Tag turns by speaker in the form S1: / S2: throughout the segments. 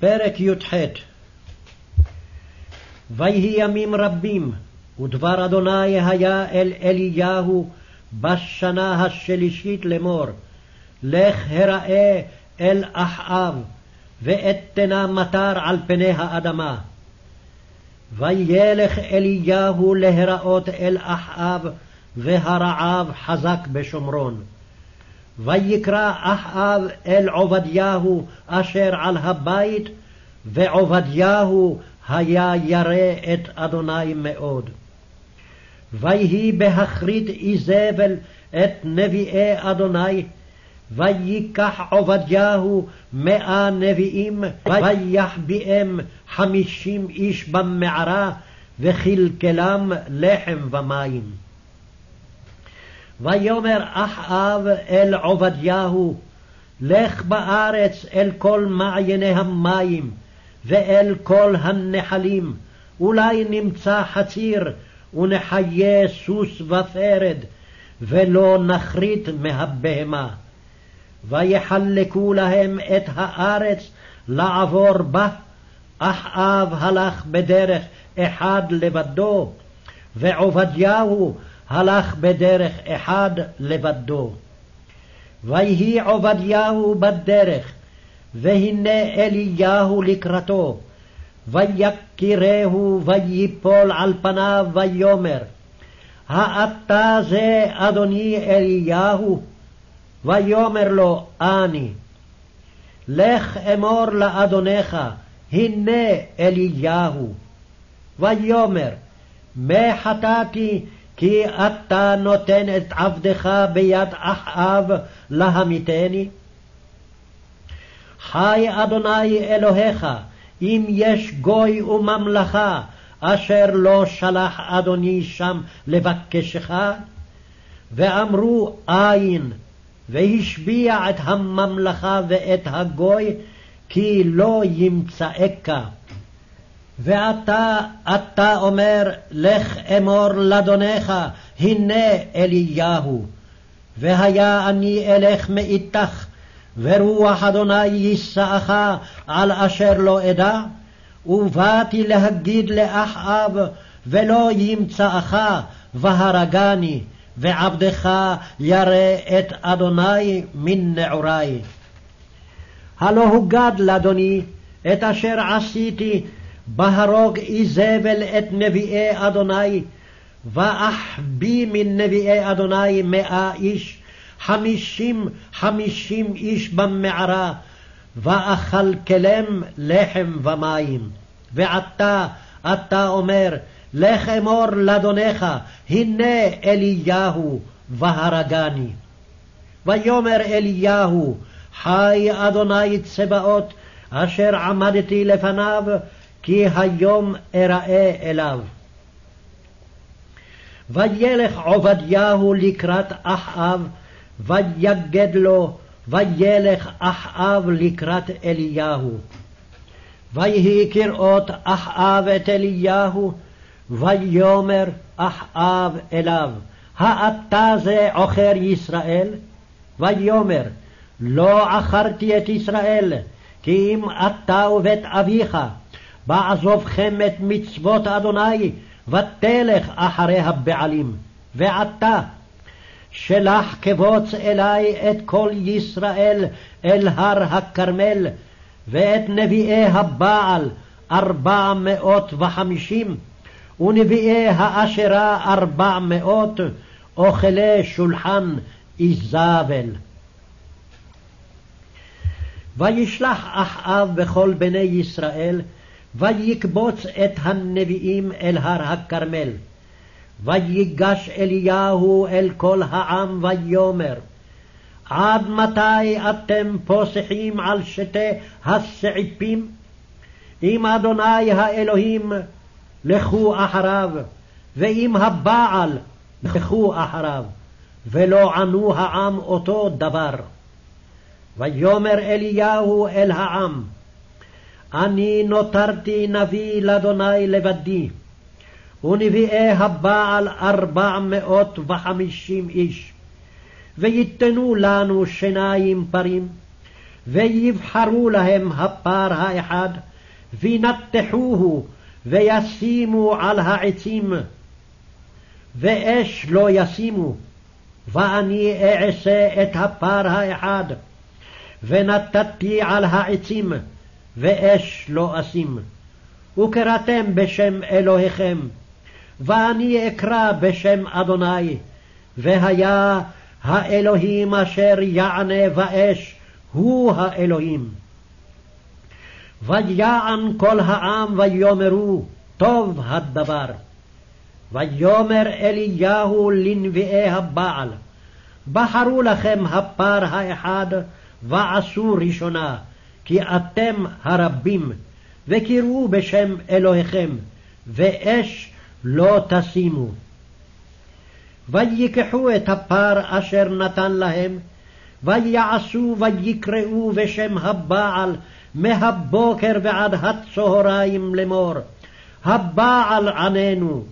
S1: פרק י"ח ויהי ימים רבים, ודבר אדוני היה אל אליהו בשנה השלישית לאמור, לך הראה אל אחאב, ואתנה מטר על פני האדמה. וילך אליהו להראות אל אחאב, והרעב חזק בשומרון. ויקרא אחאב אל עובדיהו אשר על הבית, ועובדיהו היה ירא את אדוני מאוד. ויהי בהכרית איזבל את נביאי אדוני, ויקח עובדיהו מאה נביאים, ויחביאם חמישים איש במערה, וכלכלם לחם ומים. ויאמר אחאב אל עובדיהו, לך בארץ אל כל מעייני המים, ואל כל הנחלים, אולי נמצא חציר, ונחיה סוס ופרד, ולא נכרית מהבהמה. ויחלקו להם את הארץ לעבור בה, אחאב הלך בדרך אחד לבדו, ועובדיהו הלך בדרך אחד לבדו. ויהי עובדיהו בדרך, והנה אליהו לקראתו, ויקירהו ויפול על פניו ויאמר, האתה זה אדוני אליהו? ויאמר לו, אני. לך אמור לאדונך, הנה אליהו. ויאמר, מה חטאתי כי אתה נותן את עבדך ביד אחאב להמיתני? חי אדוני אלוהיך, אם יש גוי וממלכה, אשר לא שלח אדוני שם לבקשך? ואמרו אין, והשביע את הממלכה ואת הגוי, כי לא ימצאך. ועתה אתה אומר, לך אמור לאדונך, הנה אליהו. והיה אני אלך מאיתך, ורוח אדוני יישאך על אשר לא אדע, ובאתי להגיד לאחאב, ולא ימצאך, והרגני, ועבדך ירא את אדוני מן נעורי. הלא הוגד לאדוני את אשר עשיתי בהרוג איזבל את נביאי אדוני, ואחביא מן נביאי אדוני מאה איש, חמישים חמישים איש במערה, ואכלכלם לחם ומים. ועתה אתה אומר, לך אמור לאדונך, הנה אליהו, והרגני. ויאמר אליהו, חי אדוני צבאות, אשר עמדתי לפניו, כי היום אראה אליו. וילך עובדיהו לקראת אחאב, ויגד לו, וילך אחאב לקראת אליהו. ויהי כראות אחאב את אליהו, ויאמר אחאב אליו, האתה זה עוכר ישראל? ויאמר, לא עכרתי את ישראל, כי אם אתה ובית אביך, בעזובכם את מצוות אדוני, ותלך אחרי הבעלים. ועתה, שלח כבוץ אלי את כל ישראל אל הר הכרמל, ואת נביאי הבעל ארבע מאות וחמישים, ונביאי האשרה ארבע מאות, אוכלי שולחן איזבל. וישלח אחאב בכל בני ישראל, ויקבוץ את הנביאים אל הר הכרמל. ויגש אליהו אל כל העם ויאמר, עד מתי אתם פוסחים על שתי הסעיפים? אם אדוני האלוהים, לכו אחריו, ואם הבעל, לכו אחריו, ולא ענו העם אותו דבר. ויאמר אליהו אל העם, אני נותרתי נביא לאדוני לבדי, ונביאי הבעל ארבע מאות וחמישים איש. ויתנו לנו שיניים פרים, ויבחרו להם הפר האחד, וינתחוהו, וישימו על העצים, ואש לא ישימו, ואני אעשה את הפר האחד, ונתתי על העצים, ואש לא אשים. וקראתם בשם אלוהיכם, ואני אקרא בשם אדוני, והיה האלוהים אשר יענה באש, הוא האלוהים. ויען כל העם ויאמרו, טוב הדבר. ויאמר אליהו לנביאי הבעל, בחרו לכם הפר האחד, ועשו ראשונה, כי אתם הרבים, וקראו בשם אלוהיכם, ואש לא תשימו. ויקחו את הפר אשר נתן להם, ויעשו ויקראו בשם הבעל מהבוקר ועד הצהריים לאמור, הבעל עננו,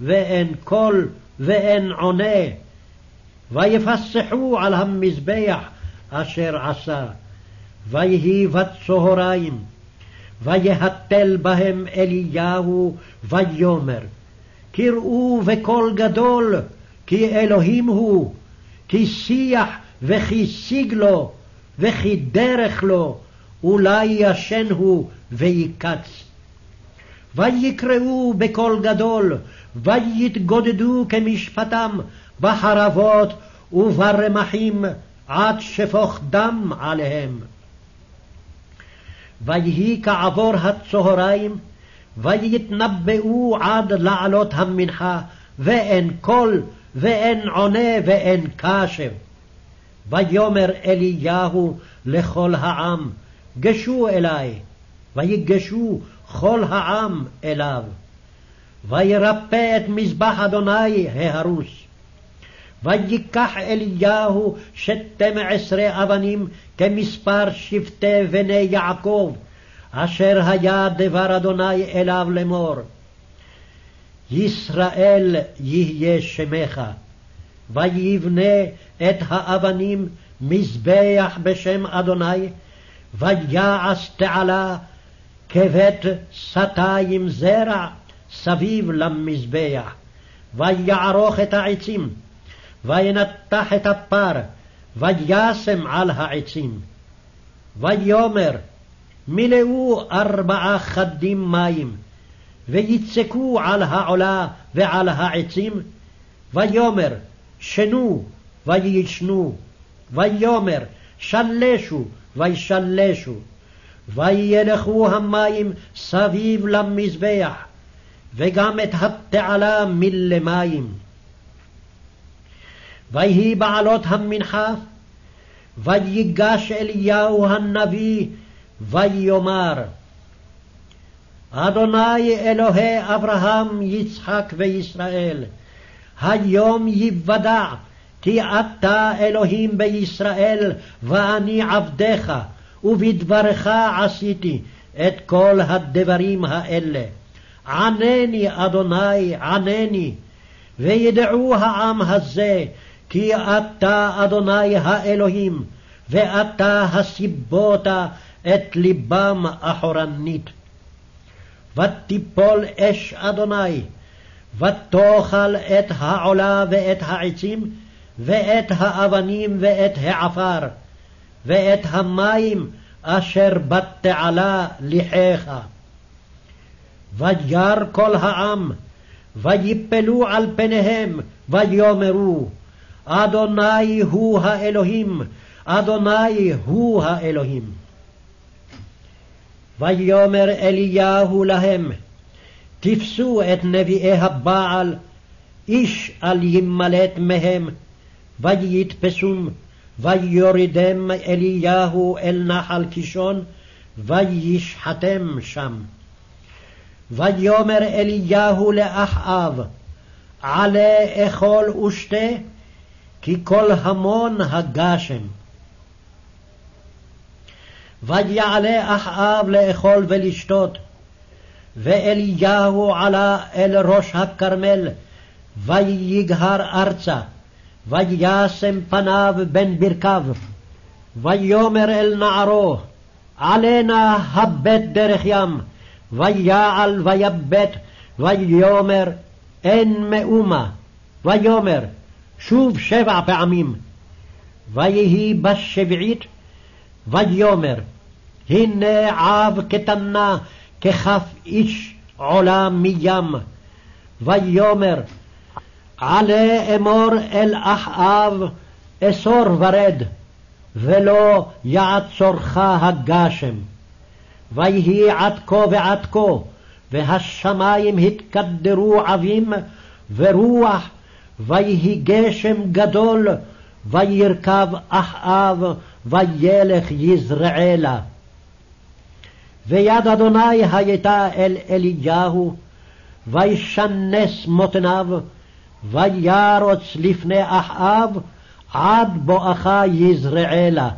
S1: ואין קול ואין עונה. ויפסחו על המזבח אשר עשה. ויהי בצהריים, ויהתל בהם אליהו, ויאמר, קראו בקול גדול, כי אלוהים הוא, כי שיח וכי שיג לו, וכי דרך לו, אולי ישן הוא ויקץ. ויקראו בקול גדול, ויתגודדו כמשפטם בחרבות וברמחים, עד שפוך דם עליהם. ויהי כעבור הצהריים, ויתנבאו עד לעלות המנחה, ואין קול, ואין עונה, ואין קשב. ויאמר אליהו לכל העם, גשו אלי, ויגשו כל העם אליו. וירפא את מזבח אדוני ההרוס. ויקח אליהו שתים עשרה אבנים כמספר שבטי בני יעקב, אשר היה דבר אדוני אליו לאמור. ישראל יהיה שמך, ויבנה את האבנים מזבח בשם אדוני, ויעש תעלה כבית סתיים זרע סביב למזבח, ויערוך את העצים, וינתח את הפר, וישם על העצים. ויאמר, מילאו ארבעה חדים מים, ויצקו על העולה ועל העצים, ויאמר, שנו, וישנו, ויאמר, שלשו, וישלשו, וילכו המים סביב למזבח, וגם את התעלה מלמים. ויהי בעלות המנחה, ויגש אליהו הנביא, ויאמר, אדוני אלוהי אברהם, יצחק וישראל, היום יוודע כי אתה אלוהים בישראל, ואני עבדך, ובדברך עשיתי את כל הדברים האלה. ענני, אדוני, ענני, וידעו העם הזה, כי אתה, אדוני האלוהים, ואתה הסיבות את ליבם אחורנית. ותיפול אש אדוני, ותאכל את העולה ואת העצים, ואת האבנים ואת העפר, ואת המים אשר בתעלה ליחך. וירא כל העם, ויפלו על פניהם, ויאמרו, אדוני הוא האלוהים, אדוני הוא האלוהים. ויאמר אליהו להם, תפסו את נביאי הבעל, איש אל ימלט מהם, ויתפסום, ויורידם אליהו אל נחל קישון, וישחטם שם. ויאמר אליהו לאחאב, עלה אכול ושתה, כי כל המון הגשם. ויעלה אחאב לאכול ולשתות, ואליהו עלה אל ראש הכרמל, ויגהר ארצה, וישם פניו בין ברכיו, ויאמר אל נערו, עלה נא הבט דרך ים, ויעל ויבט, ויאמר, אין מאומה. ויאמר, שוב שבע פעמים. ויהי בשביעית, ויאמר, הנה עב קטנה ככף איש עולה מים. ויאמר, עלה אמור אל אחאב, אסור ורד, ולא יעצורך הגשם. ויהי עד כה ועד כה, והשמים התקדרו עבים, ורוח, ויהי גשם גדול, וירכב אחאב, וילך יזרעאלה. ויד אדוני הייתה אל אליהו, וישנס מותניו, וירוץ לפני אחאב, עד בואכה יזרעאלה.